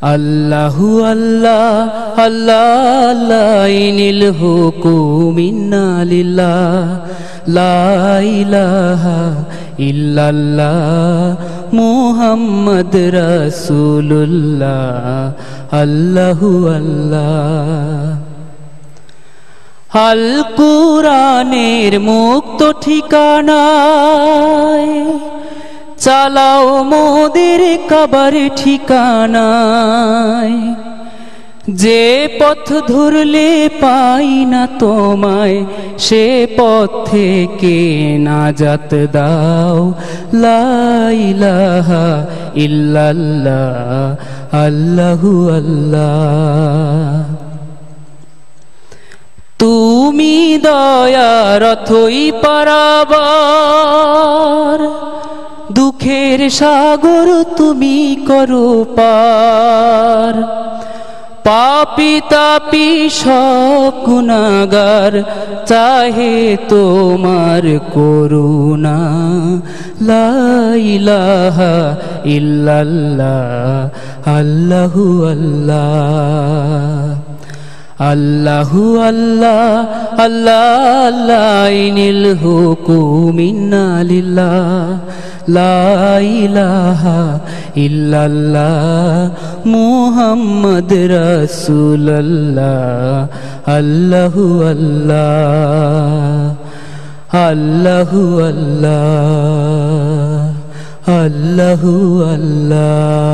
আল্লাহু আল্লাহ আল্লাহ আল্লাহ হুকুমিন্না লিল্লাহ লা ইলাহা ইল্লাল্লাহ, মুহাম্মদ রাসূলুল্লাহ, আল্লাহু আল্লাহ। আল কুরানের মুক্ত ঠিকানায় চালাও মোদের কাবার ঠিকানায়। যে পথ ধরলে পাই না তোমায়, সে পথ থেকে নাজাত দাও। লাইলাহা ইল্লাল্লাহ, আল্লাহু আল্লাহ। তুমি দয়ার অথই পারাবার। দুঃখের সাগর তুমি করো পার। পাপি তাপি সব চাহে তোমার করুণা। লাইলাহা ইল্লাল্লাহ, আল্লাহু আল্লাহ। আল্লাহু আল্লাহ আল্লাহ আল্লাহ হুকুমিন্না লিল্লাহ লা ইলাহা ইল্লাল্লাহ মুহাম্মদ রাসূলুল্লাহ আল্লাহু আল্লাহ আল্লাহু আল্লাহ আল্লাহু আল্লাহ